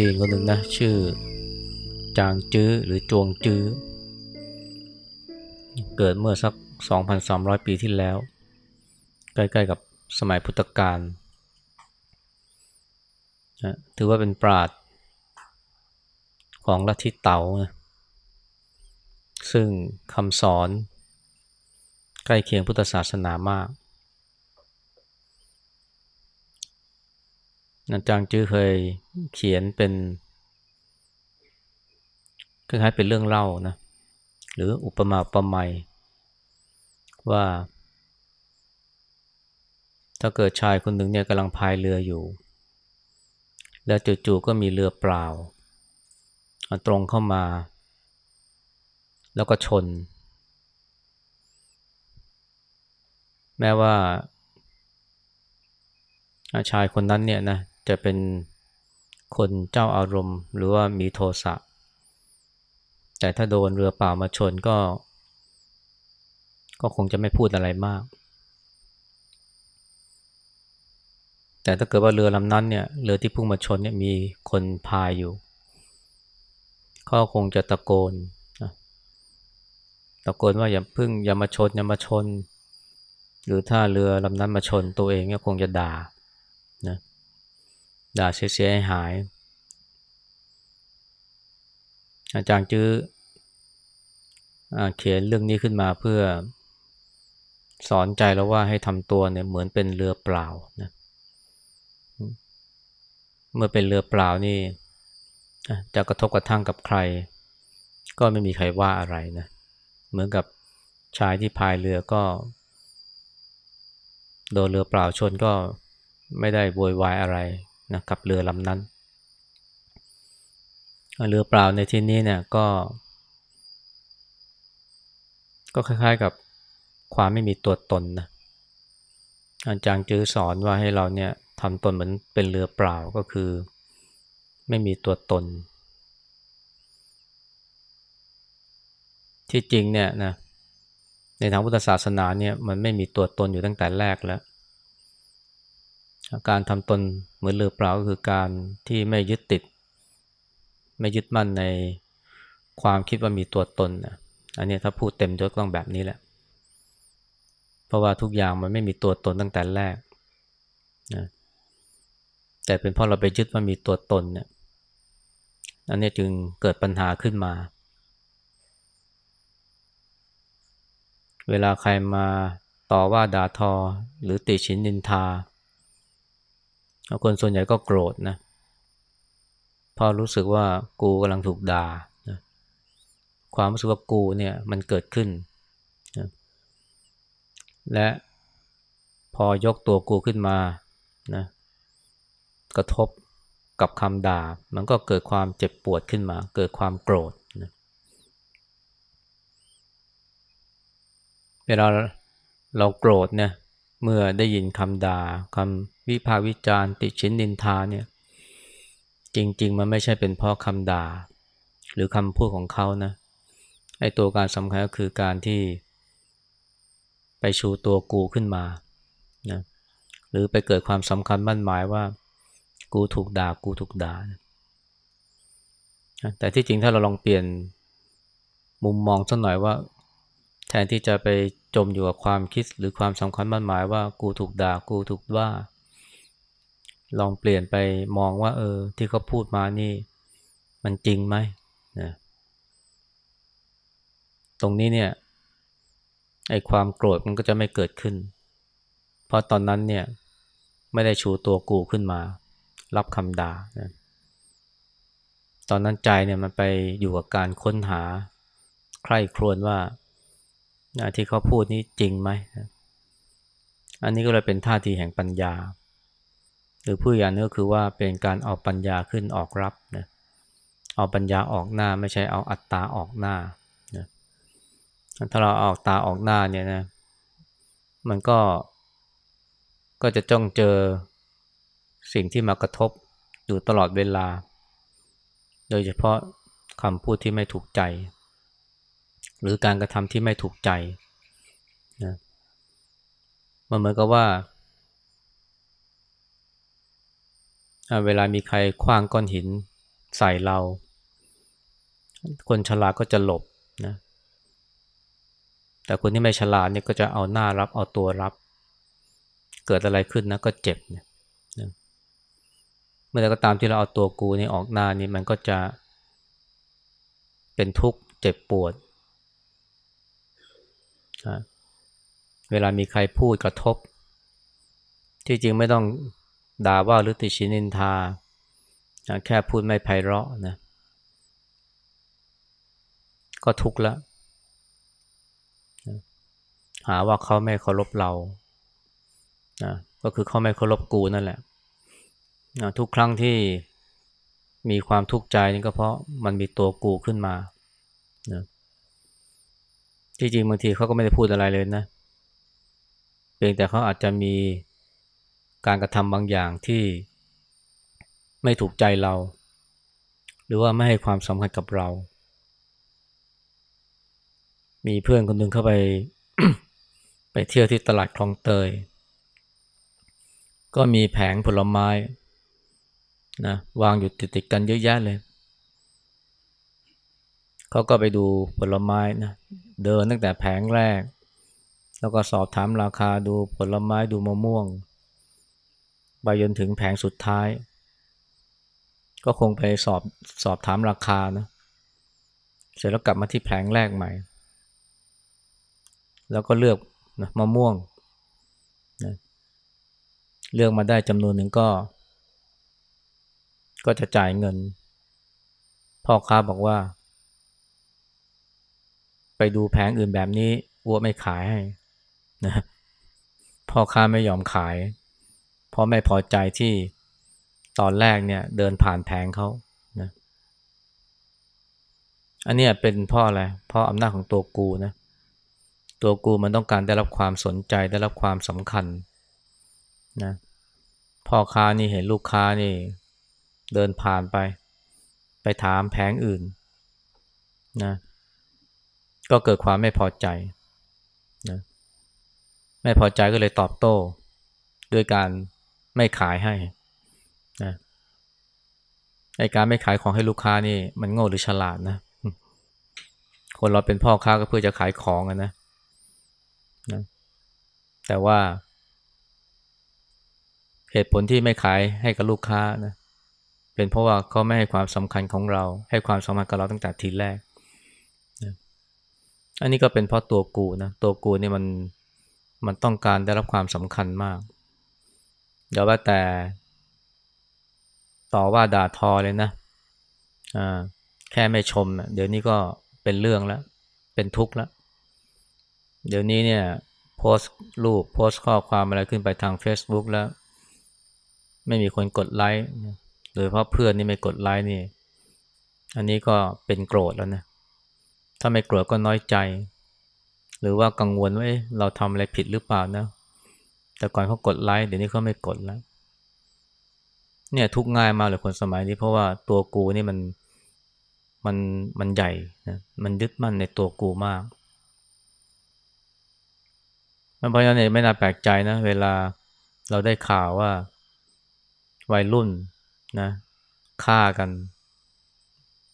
จีนคนหนึ่งนะ ชื่อ จางจื้อหรือจวงจื้อ เกิดเมื่อสัก 2,300 ปีที่แล้ว ใกล้ๆกับสมัยพุทธกาลนะถือว่าเป็นปราชญ์ของลัทธิเต๋านะซึ่งคำสอนใกล้เคียงพุทธศาสนามาก นันจางจื้อเคยเขียนเป็นคล้ายๆเป็นเรื่องเล่านะ หรืออุปมาอุปไมยว่า ถ้าเกิดชายคนหนึ่งเนี่ยกำลังพายเรืออยู่ แล้วจู่ๆก็มีเรือเปล่า ตรงเข้ามา แล้วก็ชน แม้ว่า ชายคนนั้นเนี่ยนะ จะเป็นคนเจ้าอารมณ์ หรือว่ามีโทสะ แต่ถ้าโดนเรือเปล่ามาชนก็ ก็คงจะไม่พูดอะไรมาก แต่ถ้าเกิดว่าเรือลำนั้นเนี่ยเรือที่พุ่งมาชนเนี่ยมีคนพายอยู่ก็คงจะตะโกนตะโกนว่าอย่าพึ่งอย่ามาชนอย่ามาชน หรือถ้าเรือลำนั้นมาชนตัวเองก็คงจะด่านะ ด่าเสียหาย อาจารย์จื้อเขียนเรื่องนี้ขึ้นมาเพื่อสอนใจแล้วว่าให้ทำตัวเนี่ยเหมือนเป็นเรือเปล่านะเมื่อเป็นเรือเปล่านี่จะกระทบกระทั่งกับใคร ก็ไม่มีใครว่าอะไรนะเหมือนกับชายที่พายเรือก็ โดนเรือเปล่าชนก็ไม่ได้โวยวายอะไร นะกับเรือลำนั้น เรือเปล่าในที่นี้เนี่ยก็ ก็คล้ายๆกับความไม่มีตัวตนนะอาจารย์จื้อสอนว่าให้เราเนี่ยทำตนเหมือนเป็นเรือเปล่าก็คือ ไม่มีตัวตน ที่จริงเนี่ยนะในทางพุทธศาสนาเนี่ยมันไม่มีตัวตนอยู่ตั้งแต่แรกแล้ว การทำตนเหมือนเรือเปล่าก็คือการที่ไม่ยึดติด ไม่ยึดมั่นในความคิดว่ามีตัวตนนะอันนี้ถ้าพูดเต็มยศต้องแบบนี้แหละ เพราะว่าทุกอย่างมันไม่มีตัวตนตั้งแต่แรกนะแต่เป็นเพราะเราไปยึดว่ามีตัวตนเนี่ยอันนี้จึงเกิดปัญหาขึ้นมา เวลาใครมาต่อว่าด่าทอหรือติชินนินทา คนส่วนใหญ่ก็โกรธนะพอรู้สึกว่ากูกำลังถูกด่านะความรู้สึกว่ากูเนี่ยมันเกิดขึ้นนะและพอยกตัวกูขึ้นมานะกระทบกับคำด่า มันก็เกิดความเจ็บปวดขึ้นมา เกิดความโกรธนะเวลาเราโกรธเนี่ย เมื่อได้ยินคำด่าคำวิพากษ์วิจารณ์ติชินนินทาเนี่ยจริง ๆ มันไม่ใช่เป็นเพราะคำด่า หรือคำพูดของเขานะไอ้ตัวการสำคัญก็คือการที่ ไปชูตัวกูขึ้นมานะหรือไปเกิดความสำคัญมั่นหมายว่า กูถูกด่ากูถูกด่านะแต่ที่จริงถ้าเราลองเปลี่ยนมุมมองสักหน่อยว่า แทนที่จะไปจมอยู่กับความคิดหรือความสำคัญมั่นหมายว่ากูถูกด่ากูถูกว่า ลองเปลี่ยนไปมองว่า เออ ที่เขาพูดมานี่ มันจริงไหมนะตรงนี้เนี่ยไอ้ความโกรธมันก็จะไม่เกิดขึ้น เพราะตอนนั้นเนี่ยไม่ได้ชูตัวกูขึ้นมา รับคำด่านะตอนนั้นใจเนี่ยมันไปอยู่กับการค้นหา ใคร่ครวญว่า นะที่เขาพูดนี้จริงไหมอันนี้ก็เลยเป็นท่าทีแห่งปัญญา หรือผู้อย่างนี้ก็คือว่าเป็นการเอาปัญญาขึ้นออกรับนะเอาปัญญาออกหน้าไม่ใช่เอาอัตตาออกหน้านะถ้าเราออกตาออกหน้าเนี่ยนะมันก็ก็จะจ้องเจอสิ่งที่มากระทบอยู่ตลอดเวลา โดยเฉพาะคำพูดที่ไม่ถูกใจ หรือการกระทำที่ไม่ถูกใจนะมันเหมือนกับว่า เวลามีใครคว้างก้อนหินใส่เรา คนฉลาดก็จะหลบนะแต่คนที่ไม่ฉลาดเนี่ยก็จะเอาหน้ารับเอาตัวรับ เกิดอะไรขึ้นนะก็เจ็บเนี่ยเมื่อใดก็ตามที่เราเอาตัวกูนี่ออกหน้านี่มันก็จะเป็นทุกข์เจ็บปวด เวลามีใครพูดกระทบ ที่จริงไม่ต้องด่าว่าหรือติชินินทา แค่พูดไม่ไพเราะนะ ก็ทุกข์ล้วหาว่าเขาไม่เคารพเรานะก็คือเขาไม่เคารพกูนั่นแหละนะทุกครั้งที่มีความทุกข์ใจนี่ก็เพราะมันมีตัวกูขึ้นมานะ ที่จริงบางทีเขาก็ไม่ได้พูดอะไรเลยนะ เพียงแต่เขาอาจจะมีการกระทำบางอย่างที่ไม่ถูกใจเรา หรือว่าไม่ให้ความสำคัญกับเรา มีเพื่อนคนหนึ่งเข้าไป ไปเที่ยวที่ตลาดคลองเตย ก็มีแผงผลไม้นะวางอยู่ติดๆกันเยอะแยะเลย เขาก็ไปดูผลไม้นะ เดินตั้งแต่แผงแรก แล้วก็สอบถามราคาดูผลไม้ดูมะม่วงไปจนถึงแผงสุดท้าย ก็คงไปสอบสอบถามราคานะเสร็จแล้วกลับมาที่แผงแรกใหม่ แล้วก็เลือกนะมะม่วงนะเลือกมาได้จำนวนหนึ่งก็ ก็จะจ่ายเงิน พ่อค้าบอกว่า ไปดูแผงอื่นแบบนี้วัวไม่ขายให้นะพ่อค้าไม่ยอมขาย เพราะไม่พอใจที่ตอนแรกเนี่ยเดินผ่านแผงเขานะอันนี้เป็นพ่ออะไรพ่ออำนาจของตัวกูนะตัวกูมันต้องการได้รับความสนใจได้รับความสำคัญนะพ่อค้านี่เห็นลูกค้านี่ เดินผ่านไป ไปถามแผงอื่นนะ ก็เกิดความไม่พอใจนะไม่พอใจก็เลยตอบโต้ ด้วยการไม่ขายให้นะในการไม่ขายของให้ลูกค้านี่ มันโง่หรือฉลาดนะ คนเราเป็นพ่อค้าก็เพื่อจะขายของนะ นะ แต่ว่า เหตุผลที่ไม่ขายให้กับลูกค้านะ เป็นเพราะว่าเขาไม่ให้ความสำคัญของเรา ให้ความสำคัญกับเราตั้งแต่ทีแรก อันนี้ก็เป็นเพราะตัวกูนะตัวกูเนี่ยมันมันต้องการได้รับความสำคัญมากเดี๋ยวว่าแต่ ต่อว่าด่าทอเลยนะอ่าแค่ไม่ชมเดี๋ยวนี้ก็เป็นเรื่องแล้ว เป็นทุกข์แล้ว เดี๋ยวนี้เนี่ยโพสต์รูปโพสต์ข้อความอะไรขึ้นไปทาง Facebook แล้ว ไม่มีคนกดไลค์โดยเพราะเพื่อนนี่ไม่กดไลค์นี่ อันนี้ก็เป็นโกรธแล้วนะ ถ้าไม่โกรธก็น้อยใจ หรือว่ากังวลว่าเราทำอะไรผิดหรือเปล่านะ แต่ก่อนเขากดไลค์เดี๋ยวนี้เขาไม่กดแล้ว เนี่ยทุกง่ายมากเลยคนสมัยนี้เพราะว่าตัวกูนี่มันมันมันใหญ่นะมันยึดมั่นในตัวกูมากมันเพราะฉะนั้นไม่น่าแปลกใจนะ เวลาเราได้ข่าวว่าวัยรุ่นนะฆ่ากัน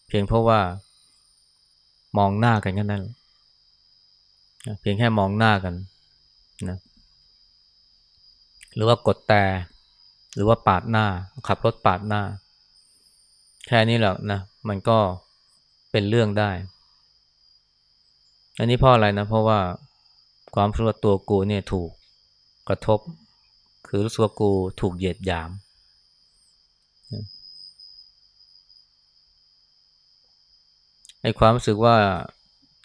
เพียงเพราะว่า มองหน้ากันแค่นั้นเพียงแค่มองหน้ากันนะหรือว่ากดแต่ หรือว่าปาดหน้า ขับรถปาดหน้า แค่นี้แหละนะมันก็เป็นเรื่องได้ อันนี้เพราะอะไรนะ เพราะว่าความรู้สึกตัวกูเนี่ยถูกกระทบ คือรู้สึกว่ากูถูกเหยียดหยาม ไอ้ความรู้สึกว่า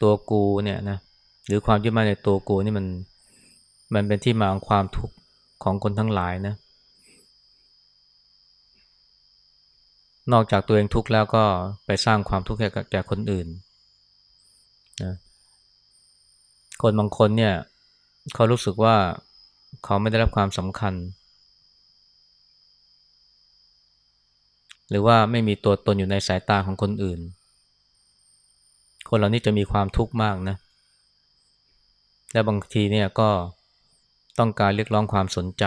ตัวกูเนี่ยนะหรือความยึดมั่นในตัวกูนี่มันมันเป็นที่มาของความทุกข์ของคนทั้งหลายนะ นอกจากตัวเองทุกข์แล้วก็ไปสร้างความทุกข์แก่คนอื่นนะคนบางคนเนี่ย เขารู้สึกว่าเขาไม่ได้รับความสำคัญ หรือว่าไม่มีตัวตนอยู่ในสายตาของคนอื่น คนเหล่านี้จะมีความทุกข์มากนะ และบางทีเนี่ยก็ต้องการเรียกร้องความสนใจ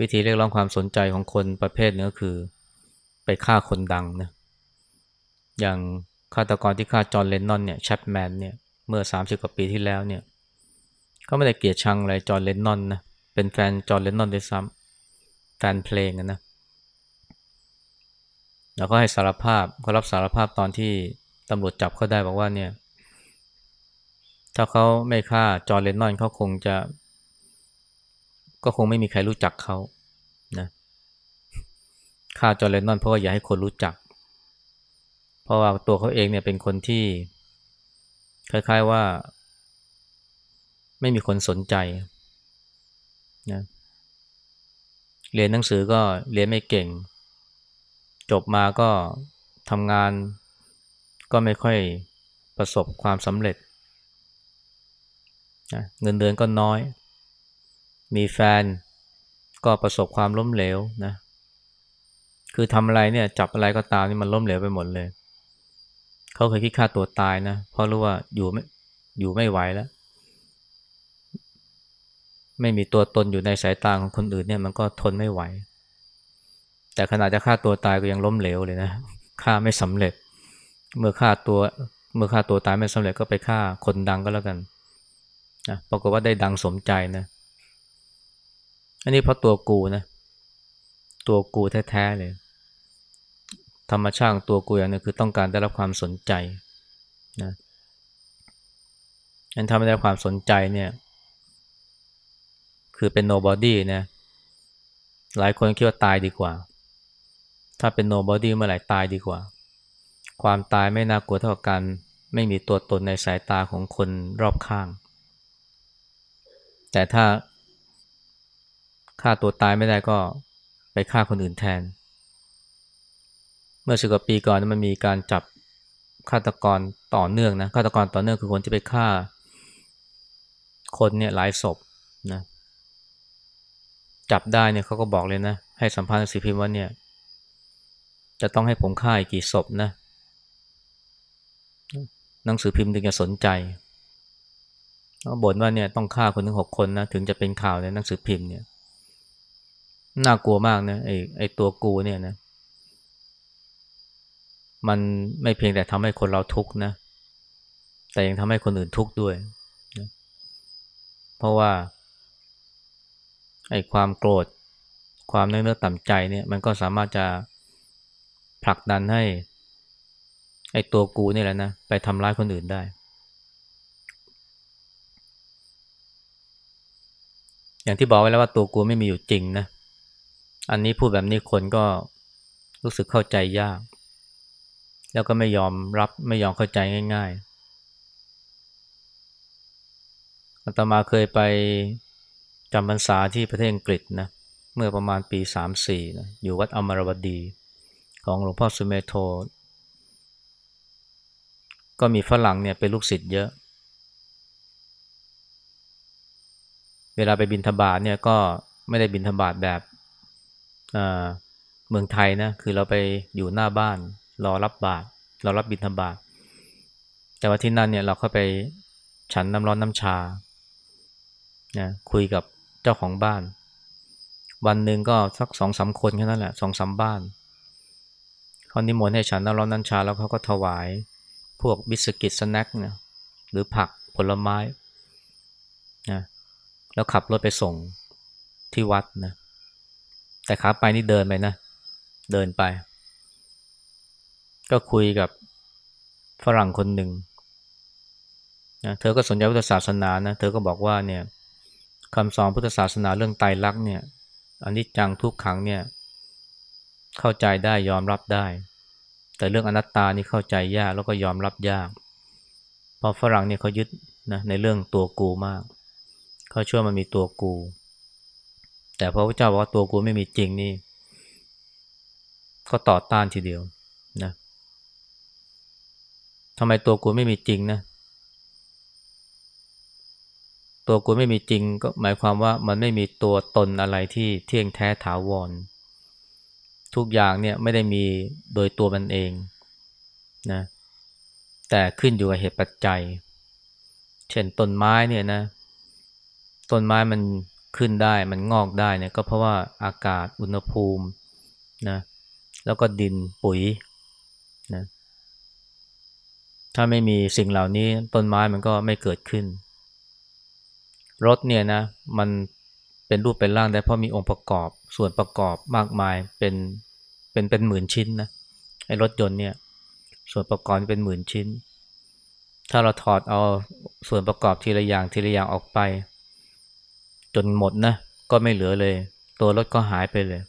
วิธีเรียกร้องความสนใจของคนประเภทนึงก็คือ ไปฆ่าคนดังนะอย่างฆาตกรที่ฆ่าจอห์นเลนนอนเนี่ยแชปแมนเนี่ยเมื่อ 30 กว่าปีที่แล้วเนี่ยก็ไม่ได้เกลียดชังอะไรจอห์นเลนนอนนะเป็นแฟนจอห์นเลนนอนด้วยซ้ำแฟนเพลงนะแล้วก็ให้สารภาพเขารับสารภาพตอนที่ ตำรวจจับเขาได้บอกว่าเนี่ย ถ้าเขาไม่ฆ่าจอร์เลนนอนเขาคงจะ ก็คงไม่มีใครรู้จักเขานะฆ่าจอร์เลนนอนเพราะว่าอยากให้คนรู้จัก เพราะว่าตัวเขาเองเนี่ยเป็นคนที่ คล้าย ๆว่า ไม่มีคนสนใจนะเรียนหนังสือก็เรียนไม่เก่ง จบมาก็ทำงาน ก็ไม่ค่อยประสบความสำเร็จ เงินเดือนก็น้อย มีแฟนก็ประสบความล้มเหลวนะ คือทำอะไรเนี่ยจับอะไรก็ตามนี่มันล้มเหลวไปหมดเลย เขาเคยคิดฆ่าตัวตายนะ เพราะรู้ว่าอยู่ไม่อยู่ไม่ไหวแล้ว ไม่มีตัวตนอยู่ในสายตาของคนอื่นเนี่ยมันก็ทนไม่ไหว แต่ขณะจะฆ่าตัวตายก็ยังล้มเหลวเลยนะฆ่าไม่สำเร็จ เมื่อฆ่าตัวเมื่อฆ่าตัวตายไม่สำเร็จก็ไปฆ่าคนดังก็แล้วกันนะปรากฏว่าได้ดังสมใจนะ อันนี้เพราะตัวกูนะ ตัวกูแท้ๆเลย ธรรมชาติตัวกูอย่างนึงคือต้องการได้รับความสนใจนะอันทำให้ได้ความสนใจเนี่ย คือเป็น nobody นะ หลายคนคิดว่าตายดีกว่า ถ้าเป็น nobody เมื่อไหร่ตายดีกว่า ความตายไม่น่ากลัวเท่ากัน ไม่มีตัวตนในสายตาของคนรอบข้าง แต่ถ้าฆ่าตัวตายไม่ได้ก็ไปฆ่าคนอื่นแทน เมื่อสิบกว่าปีก่อนมันมีการจับฆาตกรต่อเนื่องนะฆาตกรต่อเนื่องคือคนที่ไปฆ่า คนเนี่ยหลายศพนะจับได้เนี่ยเขาก็บอกเลยนะ ให้สัมภาษณ์สิพิมพ์ว่าเนี่ย จะต้องให้ผมฆ่าอีกกี่ศพนะ หนังสือพิมพ์ถึงจะสนใจบ่นว่าเนี่ยต้องฆ่าคนถึงหกคนนะถึงจะเป็นข่าวในหนังสือพิมพ์เนี่ยน่ากลัวมากนะไอ้ไอ้ตัวกูเนี่ยนะ มันไม่เพียงแต่ทำให้คนเราทุกข์นะ แต่ยังทำให้คนอื่นทุกข์ด้วยนะเพราะว่าไอ้ความโกรธ ความเนื้อต่ำใจเนี่ย มันก็สามารถจะผลักดันให้ ไอ้ตัวกูนี่แหละนะไปทำร้ายคนอื่นได้ อย่างที่บอกไว้แล้วว่าตัวกูไม่มีอยู่จริงนะ อันนี้พูดแบบนี้คนก็รู้สึกเข้าใจยาก แล้วก็ไม่ยอมรับไม่ยอมเข้าใจง่ายๆอาตมาเคยไปจำพรรษาที่ประเทศอังกฤษนะเมื่อประมาณปีสามสี่นะอยู่วัดอมรวดี ของหลวงพ่อสุเมโท ก็มีฝรั่งเนี่ยเป็นลูกศิษย์เยอะ เวลาไปบินธบาตเนี่ยก็ไม่ได้บินธบาตแบบเมืองไทยนะคือเราไปอยู่หน้าบ้านรอรับบาตรเรารับบินธบาตแต่ว่าที่นั่นเนี่ยเราเข้าไปฉันน้ำร้อนน้ำชานะคุยกับเจ้าของบ้าน วันหนึ่งก็สักสองสาคนแค่นั้นแหละสองสาบ้านเขานิมนต์ให้ฉันน้ำร้อนน้ำชาแล้วเขาก็ถวาย พวกบิสกิตสแน็คนะหรือผักผลไม้นะแล้วขับรถไปส่งที่วัดนะแต่ขาไปนี่เดินไปนะ เดินไป ก็คุยกับฝรั่งคนหนึ่งนะเธอก็สนใจพุทธศาสนานะเธอก็บอกว่าเนี่ยคำสอนพุทธศาสนาเรื่องไตรลักษณ์เนี่ยอันนี้จังทุกขังเนี่ยเข้าใจได้ยอมรับได้ แต่เรื่องอนัตตานี่เข้าใจยากแล้วก็ยอมรับยากเพราะฝรั่งเนี่ยเขายึดนะในเรื่องตัวกูมาก เขาเชื่อมันมีตัวกู แต่พระพุทธเจ้าบอกว่าตัวกูไม่มีจริงนี่ก็ต่อต้านทีเดียวนะทำไมตัวกูไม่มีจริงนะ ตัวกูไม่มีจริงก็หมายความว่ามันไม่มีตัวตนอะไรที่เที่ยงแท้ถาวร ทุกอย่างเนี่ยไม่ได้มีโดยตัวมันเองนะแต่ขึ้นอยู่กับเหตุปัจจัย เช่นต้นไม้เนี่ยนะต้นไม้มันขึ้นได้มันงอกได้เนี่ยก็เพราะว่าอากาศอุณหภูมินะแล้วก็ดินปุ๋ยนะถ้าไม่มีสิ่งเหล่านี้ต้นไม้มันก็ไม่เกิดขึ้น รถเนี่ยนะมันเป็นรูปเป็นร่างได้เพราะมีองค์ประกอบส่วนประกอบมากมายเป็น เป็นเป็นหมื่นชิ้นนะไอ้รถยนต์เนี่ย ส่วนประกอบเป็นหมื่นชิ้น ถ้าเราถอดเอาส่วนประกอบทีละอย่างทีละอย่างออกไป จนหมดนะก็ไม่เหลือเลย ตัวรถก็หายไปเลย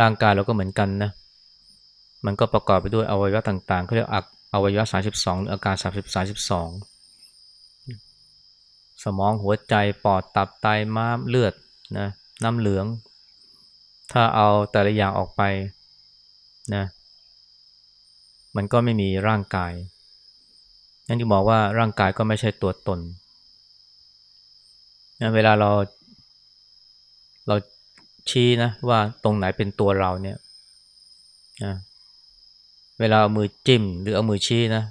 ร่างกายเราก็เหมือนกันนะ มันก็ประกอบไปด้วยอวัยวะต่างๆเขาเรียกอักอวัยวะ 32 หรืออาการ 30 32 สมองหัวใจปอดตับไตม้ามเลือดนะน้ำเหลือง ถ้าเอาแต่ละอย่างออกไปนะมันก็ไม่มีร่างกาย นั่นที่บอกว่าร่างกายก็ไม่ใช่ตัวตนนะเวลาเราเราชี้นะว่าตรงไหนเป็นตัวเราเนี่ยนะเวลาเอามือจิ้มหรือเอามือชี้นะ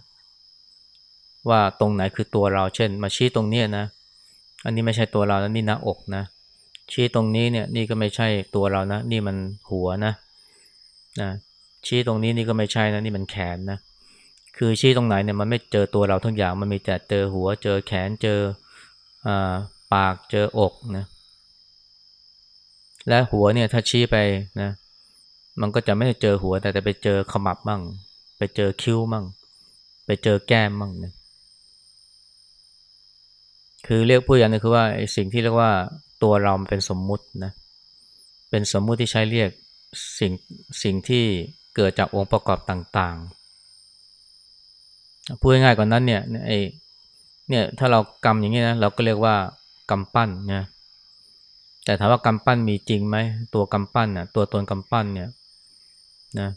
ว่าตรงไหนคือตัวเรา เช่น มาชี้ตรงนี้นะ อันนี้ไม่ใช่ตัวเรานะนี่หน้าอกนะ ชี้ตรงนี้เนี่ยนี่ก็ไม่ใช่ตัวเรานะ นี่มันหัวนะนะชี้ตรงนี้นี่ก็ไม่ใช่นะนี่มันแขนนะคือชี้ตรงไหนเนี่ยมันไม่เจอตัวเราทุกอย่างมันมีแต่เจอหัว เจอแขนเจออปากเจออกนะและหัวเนี่ยถ้าชี้ไปนะมันก็จะไม่เจอหัวแต่ไปเจอขมับมั่งไปเจอคิ้วมั่งไปเจอแก้มมั่งนะคือเรียกผู้อย่างนึงคือว่าสิ่งที่เรียกว่า ตัวเราเป็นสมมุตินะเป็นสมมุติที่ใช้เรียกสิ่งสิ่งที่เกิดจากองค์ประกอบต่างๆพูดง่ายกว่านั้นเนี่ยไอเนี่ยถ้าเรากำอย่างนี้นะเราก็เรียกว่ากำปั้นนะแต่ถามว่ากำปั้นมีจริงไหมตัวกำปั้นน่ะตัวตนกำปั้นเนี่ยนะ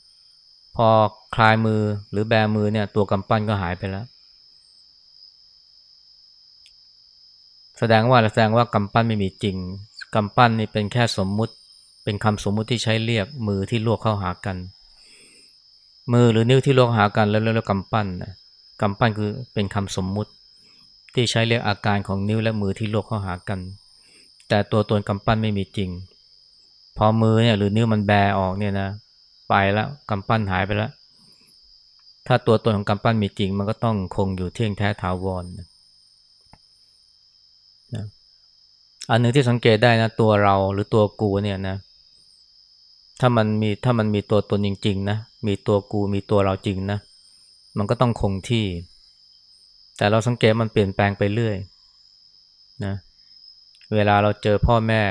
พอคลายมือหรือแบมือเนี่ยตัวกำปั้นก็หายไปแล้ว แสดงว่าแสดงว่ากำปั้นไม่มีจริงกำปั้นนี่เป็นแค่สมมุติ เป็นคำสมมุติที่ใช้เรียกมือที่ลวกเข้าหากัน มือหรือนิ้วที่ลวกหากันแล้วแล้วกำปั้นนะกำปั้นคือเป็นคำสมมุติ ที่ใช้เรียกอาการของนิ้วและมือที่ลวกเข้าหากัน แต่ตัวตนกำปั้นไม่มีจริง พอมือเนี่ยหรือนิ้วมันแบออกเนี่ยนะไปแล้วกำปั้นหายไปแล้วถ้าตัวตนของกำปั้นมีจริง มันก็ต้องคงอยู่เที่ยงแท้ถาวรนะนะ อันหนึ่งที่สังเกตได้นะตัวเราหรือตัวกูเนี่ยนะ ถ้ามันมีถ้ามันมีตัวตนจริง ๆ นะ มีตัวกูมีตัวเราจริงนะ มันก็ต้องคงที่ แต่เราสังเกตมันเปลี่ยนแปลงไปเรื่อยนะเวลาเราเจอพ่อแม่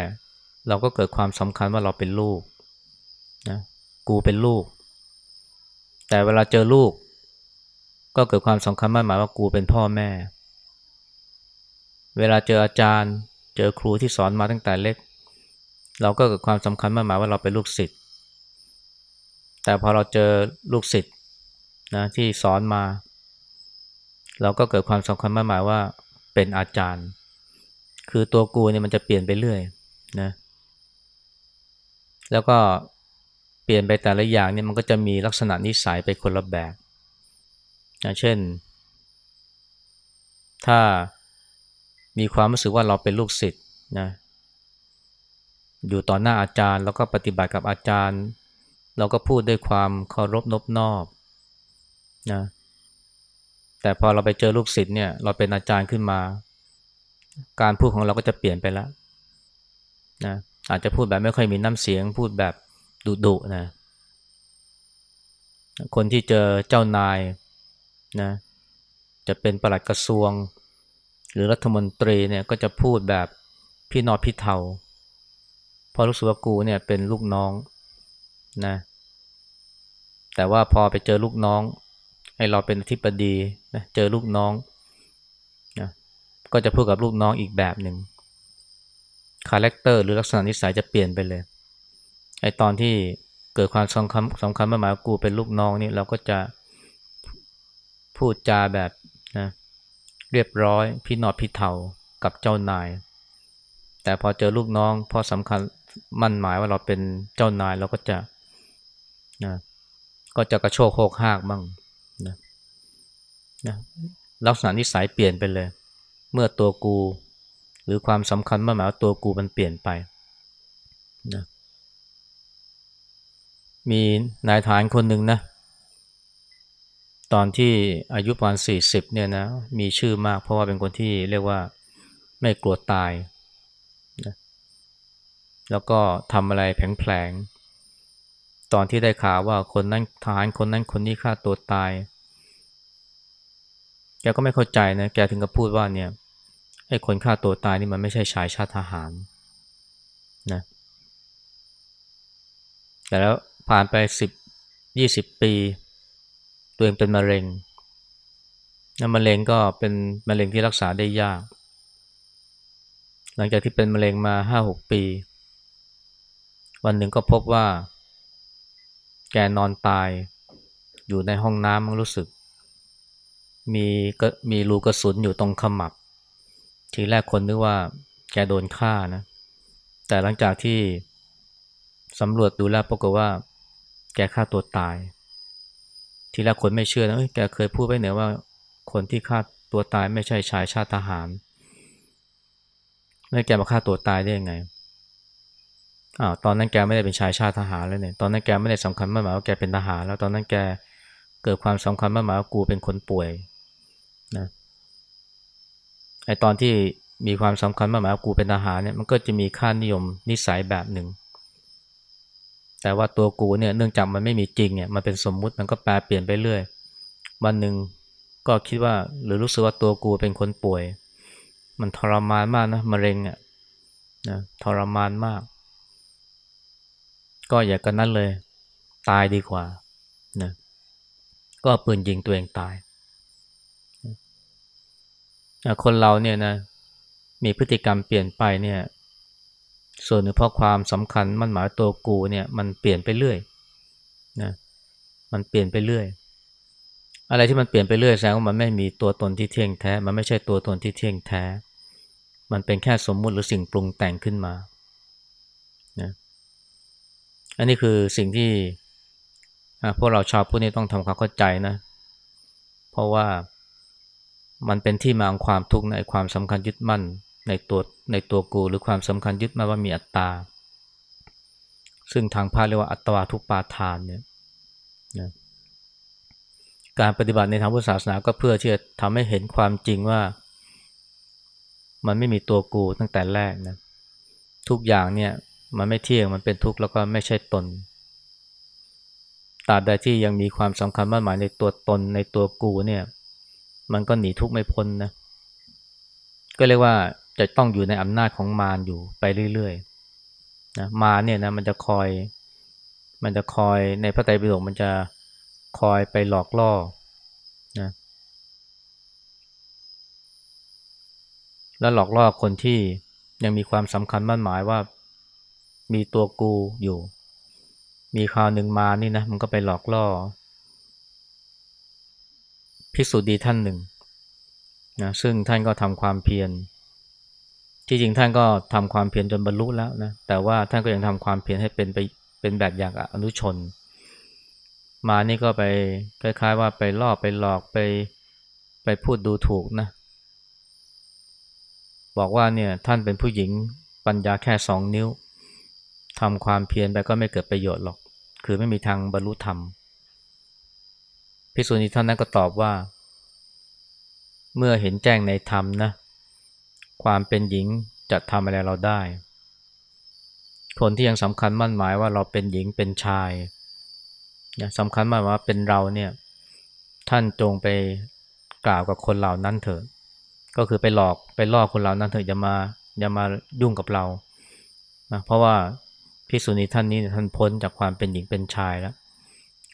เราก็เกิดความสำคัญว่าเราเป็นลูกนะกูเป็นลูก แต่เวลาเจอลูก ก็เกิดความสำคัญมากหมายว่ากูเป็นพ่อแม่ เวลาเจออาจารย์ เจอครูที่สอนมาตั้งแต่เล็ก เราก็เกิดความสำคัญมากหมายว่าเราเป็นลูกศิษย์ แต่พอเราเจอลูกศิษย์นะที่สอนมา เราก็เกิดความสำคัญมากหมายว่าเป็นอาจารย์ คือตัวกูเนี่ยมันจะเปลี่ยนไปเรื่อยนะแล้วก็เปลี่ยนไปแต่ละอย่างเนี่ยมันก็จะมีลักษณะนิสัยไปคนละแบบนะเช่น ถ้า มีความรู้สึกว่าเราเป็นลูกศิษย์นะอยู่ต่อหน้าอาจารย์ แล้วก็ปฏิบัติกับอาจารย์ เราก็พูดด้วยความเคารพนบนอบนะแต่พอเราไปเจอลูกศิษย์เนี่ย เราเป็นอาจารย์ขึ้นมา การพูดของเราก็จะเปลี่ยนไปแล้วนะอาจจะพูดแบบไม่ค่อยมีน้ำเสียง พูดแบบดุดุนะคนที่เจอเจ้านายนะจะเป็นประหลัดกระทรวง รือรัฐมนตรีเนี่ยก็จะพูดแบบพี่นอพี่เทาพอรู้สึกว่ากูเนี่ยเป็นลูกน้องนะแต่ว่าพอไปเจอลูกน้อง ให้เราเป็นอธิบดีนะเจอลูกน้องนะก็จะพูดกับลูกน้องอีกแบบหนึ่งคาแรคเตอร์หรือลักษณะนิสัยจะเปลี่ยนไปเลยไอตอนที่เกิดความสำคัญสำคัญมาหมายกูเป็นลูกน้องนี่เราก็จะพูดจาแบบ เรียบร้อย พี่นอดพี่เทากับเจ้านาย แต่พอเจอลูกน้องพอสำคัญมั่นหมายว่าเราเป็นเจ้านายเราก็จะนะก็จะกระโชกโคกหากบ้างนะนะลักษณะนิสัยเปลี่ยนไปเลย เมื่อตัวกู หรือความสำคัญมากหมายว่าตัวกูมันเปลี่ยนไปนะมีนายทหารคนหนึ่งนะ ตอนที่อายุประมาณสี่สิบเนี่ยนะมีชื่อมากเพราะว่าเป็นคนที่เรียกว่าไม่กลัวตายนะแล้วก็ทำอะไรแผลงๆตอนที่ได้ข่าวว่าคนนั้นทหารคนนั้นคนนี้ฆ่าตัวตาย แกก็ไม่เข้าใจนะแกถึงกับพูดว่าเนี่ยไอ้คนฆ่าตัวตายนี่มันไม่ใช่ชายชาติทหารนะแต่แล้วผ่านไปสิบยี่สิบปี ตัวเองเป็นมะเร็งนะมะเร็งก็เป็นมะเร็งที่รักษาได้ยาก หลังจากที่เป็นมะเร็งมาห้าหกปี วันหนึ่งก็พบว่า แกนอนตาย อยู่ในห้องน้ำมันรู้สึก มีก็มีรูกระสุนอยู่ตรงขมับ ทีแรกคนนึกว่า แกโดนฆ่านะ แต่หลังจากที่สำรวจดูแล้วปรากฏว่า แกฆ่าตัวตาย ทีแรกคนไม่เชื่อนะแกเคยพูดไปเหนี่ยว่าคนที่ฆ่าตัวตายไม่ใช่ชายชาติทหาร แล้วแกมาฆ่าตัวตายได้ยังไงอ้าวตอนนั้นแกไม่ได้เป็นชายชาติทหารแล้วเนี่ย ตอนนั้นแกไม่ได้สำคัญมากหมายว่าแกเป็นทหาร แล้วตอนนั้นแกเกิดความสำคัญมากหมายว่ากูเป็นคนป่วยนะไอตอนที่มีความสำคัญมากหมายว่ากูเป็นทหารเนี่ยมันก็จะมีค่านิยมนิสัยแบบหนึ่ง แต่ว่าตัวกูเนี่ยเนื่องจากมันไม่มีจริงเนี่ยมันเป็นสมมุติมันก็แปลเปลี่ยนไปเรื่อย วันหนึ่งก็คิดว่าหรือรู้สึกว่าตัวกูเป็นคนป่วย มันทรมานมากนะมะเร็งอะนะทรมานมาก ก็อย่ากันนั้นเลย ตายดีกว่านะก็ปืนยิงตัวเองตาย คนเราเนี่ยนะมีพฤติกรรมเปลี่ยนไปเนี่ย ส่วนหนึ่งเพราะความสำคัญมันหมายตัวกูเนี่ยมันเปลี่ยนไปเรื่อยนะมันเปลี่ยนไปเรื่อย อะไรที่มันเปลี่ยนไปเรื่อยแสดงว่ามันไม่มีตัวตนที่เที่ยงแท้ มันไม่ใช่ตัวตนที่เที่ยงแท้ มันเป็นแค่สมมุติหรือสิ่งปรุงแต่งขึ้นมานะอันนี้คือสิ่งที่พวกเราชาวพุทธนี่ต้องทำความเข้าใจนะ เพราะว่ามันเป็นที่มาของความทุกข์ในความสำคัญยึดมั่น ในตัวในตัวกูหรือความสำคัญยึดมาว่ามีอัตตา ซึ่งทางพาเรียกว่าอัตวาทุปาทานเนี่ยนะการปฏิบัติในทางพุทธศาสนาก็เพื่อที่จะทำให้เห็นความจริงว่า มันไม่มีตัวกูตั้งแต่แรกนะทุกอย่างเนี่ยมันไม่เที่ยงมันเป็นทุกข์แล้วก็ไม่ใช่ตนตราบใดที่ยังมีความสำคัญมากหมายในตัวตนในตัวกูเนี่ย มันก็หนีทุกข์ไม่พ้นนะก็เรียกว่า จะต้องอยู่ในอำนาจของมารอยู่ไปเรื่อยๆนะมารเนี่ยนะมันจะคอย มันจะคอยในพระไตรปิฎกมันจะคอยไปหลอกล่อนะแล้วหลอกล่อคนที่ยังมีความสำคัญมั่นหมายว่ามีตัวกูอยู่ มีคราวหนึ่งมานี่นะมันก็ไปหลอกล่อพิสูจน์ดีท่านหนึ่งนะซึ่งท่านก็ทำความเพียร ที่จริงท่านก็ทำความเพียรจนบรรลุแล้วนะแต่ว่าท่านก็ยังทำความเพียรให้เป็นไปเป็นแบบอย่างอนุชน มานี่ก็ไปคล้าย ๆ ว่าไปล่อไปหลอกไปไปพูดดูถูกนะบอกว่าเนี่ยท่านเป็นผู้หญิงปัญญาแค่สองนิ้วทำความเพียรไปก็ไม่เกิดประโยชน์หรอก คือไม่มีทางบรรลุธรรมพิสุนีท่านนั้นก็ตอบว่า เมื่อเห็นแจ้งในธรรมนะ ความเป็นหญิงจะทำอะไรเราได้ คนที่ยังสำคัญมั่นหมายว่าเราเป็นหญิงเป็นชายสำคัญมากว่าเป็นเราเนี่ยท่านจงไปกล่าวกับคนเหล่านั้นเถอะ ก็คือไปหลอกไปล่อคนเหล่านั้นเถอะอย่ามาอย่ามายุ่งกับเรานะเพราะว่าพิสุนีท่านนี้ท่านพ้นจากความเป็นหญิงเป็นชายแล้ว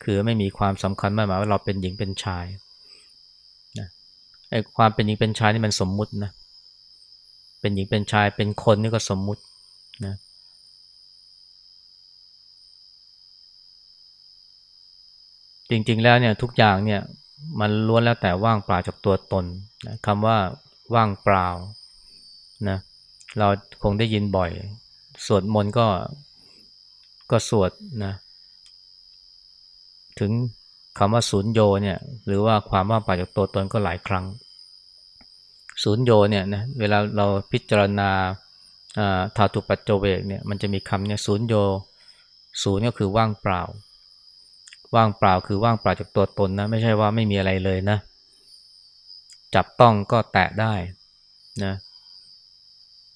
คือไม่มีความสำคัญมากหมายว่าเราเป็นหญิงเป็นชายนะไอ้ความเป็นหญิงเป็นชายนี่มันสมมุตินะ เป็นหญิงเป็นชายเป็นคนนี่ก็สมมุตินะจริงๆแล้วเนี่ยทุกอย่างเนี่ยมันล้วนแล้วแต่ว่างเปล่าจากตัวตนนะคำว่าว่างเปล่านะเราคงได้ยินบ่อย สวดมนต์ก็ก็สวดนะถึงคำว่าศูนย์โยเนี่ยหรือว่าความว่างเปล่าจากตัวตนก็หลายครั้ง ศูนย์โยเนี่ยนะเวลาเราพิจารณาธาตุปัจจเวกเนี่ยมันจะมีคำเนี่ยศูนย์โยศูนย์ก็คือว่างเปล่า ว่างเปล่าคือว่างเปล่าจากตัวตนนะไม่ใช่ว่าไม่มีอะไรเลยนะ จับต้องก็แตะได้นะ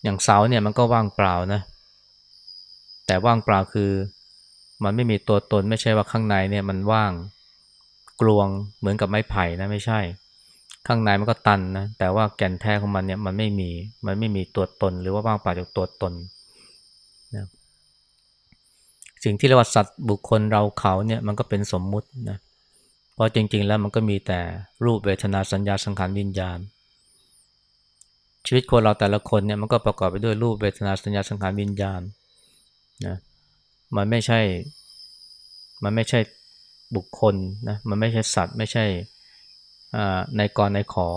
อย่างเสาเนี่ยมันก็ว่างเปล่านะ แต่ว่างเปล่าคือมันไม่มีตัวตนไม่ใช่ว่าข้างในเนี่ยมันว่างกลวงเหมือนกับไม้ไผ่นะไม่ใช่ ข้างในมันก็ตันนะแต่ว่าแก่นแท้ของมันเนี่ยมันไม่มีมันไม่มีตัวตน หรือว่าว่างเปล่าจากตัวตนนะสิ่งที่เรียกว่าสัตว์บุคคลเราเขาเนี่ยมันก็เป็นสมมุตินะเพราะจริง ๆ แล้วมันก็มีแต่รูปเวทนาสัญญาสังขารวิญญาณ ชีวิตคนเราแต่ละคนเนี่ยมันก็ประกอบไปด้วยรูปเวทนาสัญญาสังขารวิญญาณนะมันไม่ใช่มันไม่ใช่บุคคลนะมันไม่ใช่สัตว์ ไม่ใช่ ในกรในขอ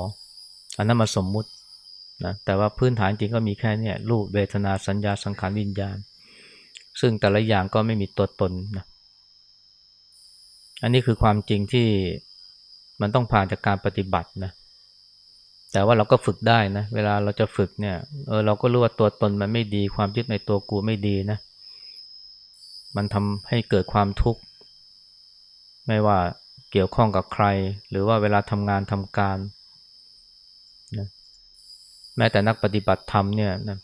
อันนั้นมาสมมุตินะแต่ว่าพื้นฐานจริงก็มีแค่นี้รูปเวทนาสัญญาสังขารวิญญาณ ซึ่งแต่ละอย่างก็ไม่มีตัวตนนะอันนี้คือความจริงที่มันต้องผ่านจากการปฏิบัตินะแต่ว่าเราก็ฝึกได้นะ เวลาเราจะฝึกเนี่ยเออเราก็รู้ว่าตัวตนมันไม่ดี ความยึดในตัวกูไม่ดีนะ มันทำให้เกิดความทุกข์ ไม่ว่า เกี่ยวข้องกับใคร หรือว่าเวลาทำงานทำการนะแม้แต่นักปฏิบัติธรรมเนี่ยนะ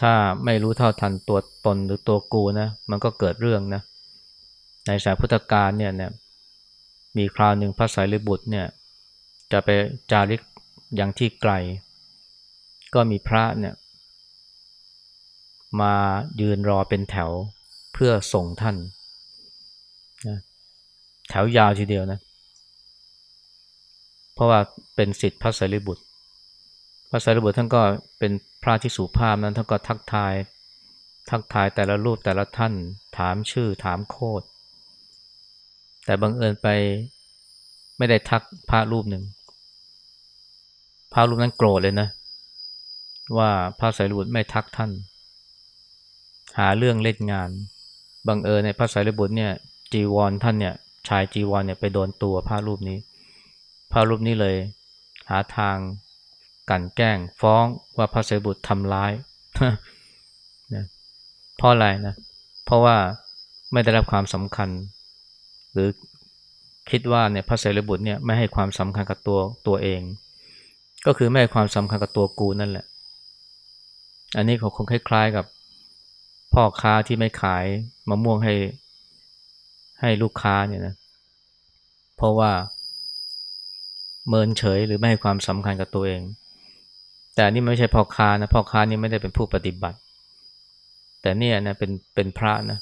ถ้าไม่รู้เท่าทันตัวตนหรือตัวกูนะมันก็เกิดเรื่องนะในสายพุทธกาลเนี่ยนะมีคราวหนึ่งพระสายรีบุตรเนี่ยจะไปจาริกอย่างที่ไกล ก็มีพระเนี่ยมายืนรอเป็นแถวเพื่อส่งท่าน แถวยาวทีเดียวนะ เพราะว่าเป็นสิทธิ์พระสารีบุตร พระสารีบุตรท่านก็เป็นพระที่สุภาพนั้นท่านก็ทักทาย ทักทายแต่ละรูปแต่ละท่าน ถามชื่อถามโคดแต่บังเอิญไปไม่ได้ทักพระรูปหนึ่ง พระรูปนั้นโกรธเลยนะ ว่าพระสารีบุตรไม่ทักท่าน หาเรื่องเล่นงานบังเอิญในพระสารีบุตรเนี่ยจีวรท่านเนี่ย ชายจีวรเนี่ยไปโดนตัวพระรูปนี้ พระรูปนี้เลย หาทางกันแกล้งฟ้องว่าพระเสบุตรทำร้ายนะเพราะอะไรนะเพราะว่าไม่ได้รับความสำคัญ หรือคิดว่าเนี่ยพระเสบุตรเนี่ยไม่ให้ความสำคัญกับตัวตัวเอง ก็คือไม่ให้ความสำคัญกับตัวกูนั่นแหละ อันนี้เขาคงคล้ายๆกับพ่อค้าที่ไม่ขายมะม่วงให้ ให้ลูกค้าเนี่ยนะเพราะว่าเมินเฉยหรือไม่ให้ความสำคัญกับตัวเอง แต่นี่ไม่ใช่พ่อค้านะพ่อค้านี่ไม่ได้เป็นผู้ปฏิบัติ แต่เนี่ยนะเป็นเป็นพระนะ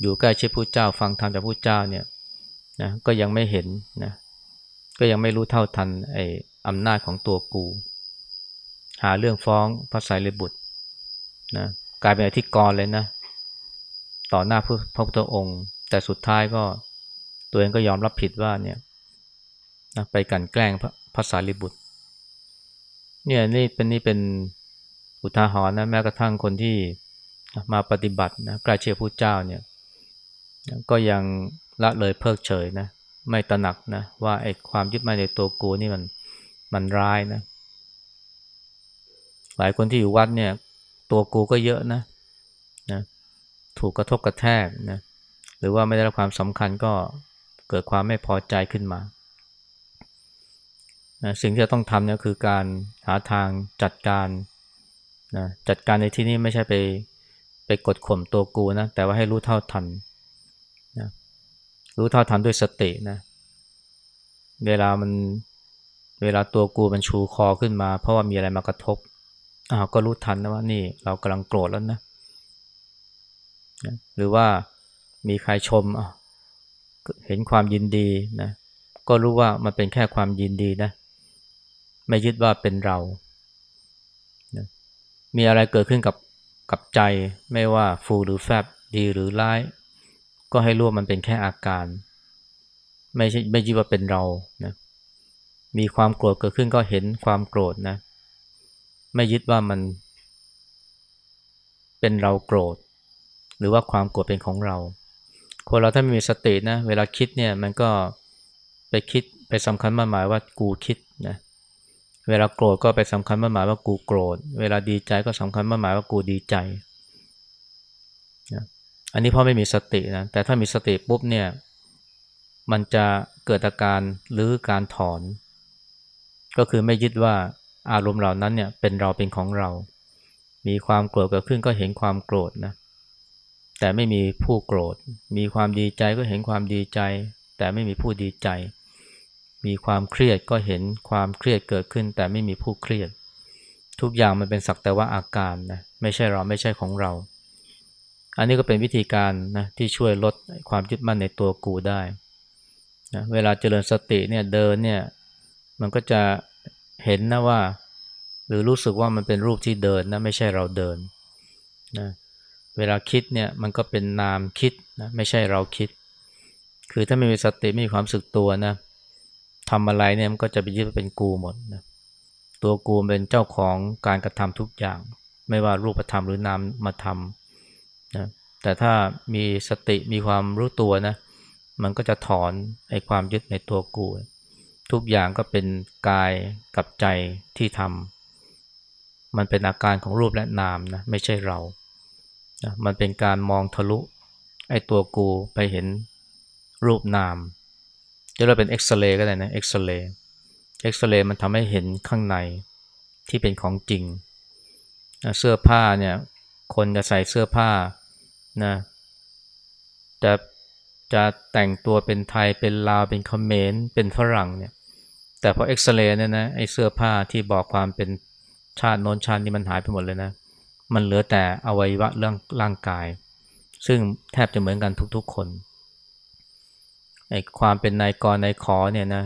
อยู่ใกล้ชิดผู้เจ้าฟังธรรมจากผู้เจ้าเนี่ยนะก็ยังไม่เห็นนะก็ยังไม่รู้เท่าทันไอ้อำนาจของตัวกู หาเรื่องฟ้องพระไตรบุตรนะกลายเป็นอธิกรเลยนะ ต่อหน้าพระพุทธองค์ แต่สุดท้ายก็ตัวเองก็ยอมรับผิดว่าเนี่ยนะไปกันแกล้งพระสารีบุตร เนี่ยนี่เป็นนี่เป็นอุทาหรณ์นะแม้กระทั่งคนที่มาปฏิบัตินะใกล้เชื่อผู้เจ้าเนี่ยก็ยังละเลยเพิกเฉยนะไม่ตระหนักนะว่าไอ้ความยึดมั่นในตัวกูนี่มันมันร้ายนะ หลายคนที่อยู่วัดเนี่ยตัวกูก็เยอะนะนะถูกกระทบกระแทกนะห รือว่าไม่ได้รับความสำคัญก็เกิดความไม่พอใจขึ้นมา สิ่งที่จะต้องทำเนี่ยคือการหาทางจัดการนะจัดการในที่นี้ไม่ใช่ไปไปกดข่มตัวกูนะ แต่ว่าให้รู้เท่าทันนะรู้เท่าทันด้วยสตินะ เวลามันเวลาตัวกูมันชูคอขึ้นมา เพราะว่ามีอะไรมากระทบอ้าวก็รู้ทันนะว่านี่เรากำลังโกรธแล้วนะ หรือว่า มีใครชมเห็นความยินดีนะก็รู้ว่ามันเป็นแค่ความยินดีนะ ไม่ยึดว่าเป็นเรานะมีอะไรเกิดขึ้นกับกับใจ ไม่ว่าฟูหรือแฟบดีหรือร้าย ก็ให้รู้ว่ามันเป็นแค่อาการ ไม่ใช่ไม่ยึดว่าเป็นเรานะมีความโกรธเกิดขึ้นก็เห็นความโกรธนะ ไม่ยึดว่ามัน เป็นเราโกรธ หรือว่าความโกรธเป็นของเรา คนเราถ้าไม่มีสตินะ เวลาคิดเนี่ยมันก็ไปคิดไปสำคัญมาหมายว่ากูคิดนะเวลาโกรธก็ไปสำคัญมั่นหมายว่ากูโกรธ เวลาดีใจก็สำคัญมั่นหมายว่ากูดีใจนะอันนี้เพราะไม่มีสตินะแต่ถ้ามีสติปุ๊บเนี่ยมันจะเกิดอาการหรือการถอน ก็คือไม่ยึดว่าอารมณ์เหล่านั้นเนี่ยเป็นเราเป็นของเรา มีความโกรธเกิดขึ้นก็เห็นความโกรธนะ แต่ไม่มีผู้โกรธ มีความดีใจก็เห็นความดีใจ แต่ไม่มีผู้ดีใจ มีความเครียดก็เห็นความเครียดเกิดขึ้น แต่ไม่มีผู้เครียด ทุกอย่างมันเป็นสักแต่ว่าอาการนะไม่ใช่เราไม่ใช่ของเรา อันนี้ก็เป็นวิธีการนะที่ช่วยลดความยึดมั่นในตัวกูได้นะเวลาเจริญสติเนี่ยเดินเนี่ยมันก็จะเห็นนะว่า หรือรู้สึกว่ามันเป็นรูปที่เดินนะไม่ใช่เราเดินนะ เวลาคิดเนี่ยมันก็เป็นนามคิดนะไม่ใช่เราคิด คือถ้าไม่มีสติไม่มีความสึกตัวนะทำอะไรเนี่ยมันก็จะไปยึดเป็นกูหมดนะตัวกูเป็นเจ้าของการกระทำทุกอย่าง ไม่ว่ารูปธรรมหรือนามมาทำนะแต่ถ้ามีสติมีความรู้ตัวนะมันก็จะถอนไอ้ความยึดในตัวกู ทุกอย่างก็เป็นกายกับใจที่ทำมันเป็นอาการของรูปและนามนะไม่ใช่เรา มันเป็นการมองทะลุ ไอ้ตัวกูไปเห็นรูปนามจะเรียกเป็นเอ็กซเรย์ก็ได้นะเอ็กซเรย์เอ็กซเรย์มันทำให้เห็นข้างในที่เป็นของจริง เสื้อผ้าเนี่ยคนจะใส่เสื้อผ้านะจะจะแต่งตัวเป็นไทยเป็นลาวเป็นเขมรเป็นฝรั่งเนี่ยแต่พอเอ็กซเรย์เนี่ยนะไอ้เสื้อผ้าที่บอกความเป็นชาติโน้นชาตินี้มันหายไปหมดเลยนะ มันเหลือแต่อวัยวะเรื่องร่างกาย ซึ่งแทบจะเหมือนกันทุกๆคนไอ้ความเป็นนายกรนายขอเนี่ยนะ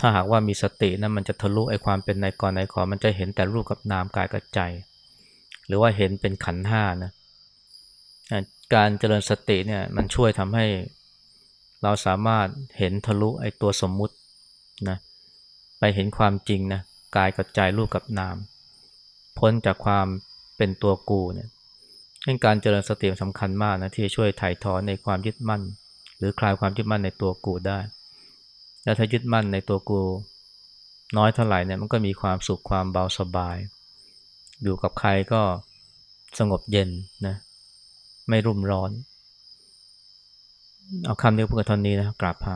ถ้าหากว่ามีสตินะมันจะทะลุไอ้ความเป็นนายกรนายขอ มันจะเห็นแต่รูปกับนามกายกับใจ หรือว่าเห็นเป็นขันห้านะการเจริญสติเนี่ยมันช่วยทำให้เราสามารถเห็นทะลุไอ้ตัวสมมุตินะไปเห็นความจริงนะกายกับใจรูปกับนาม พ้นจากความ เป็นตัวกูเนี่ยการเจริญสติสำคัญมากนะที่จะช่วยถ่ายถอนในความยึดมั่น หรือคลายความยึดมั่นในตัวกูได้ แล้วถ้ายึดมั่นในตัวกู น้อยเท่าไหร่เนี่ยมันก็มีความสุขความเบาสบาย อยู่กับใครก็สงบเย็นนะไม่รุ่มร้อน เอาคำเดียวพูดกันเท่านี้นะกราบพระ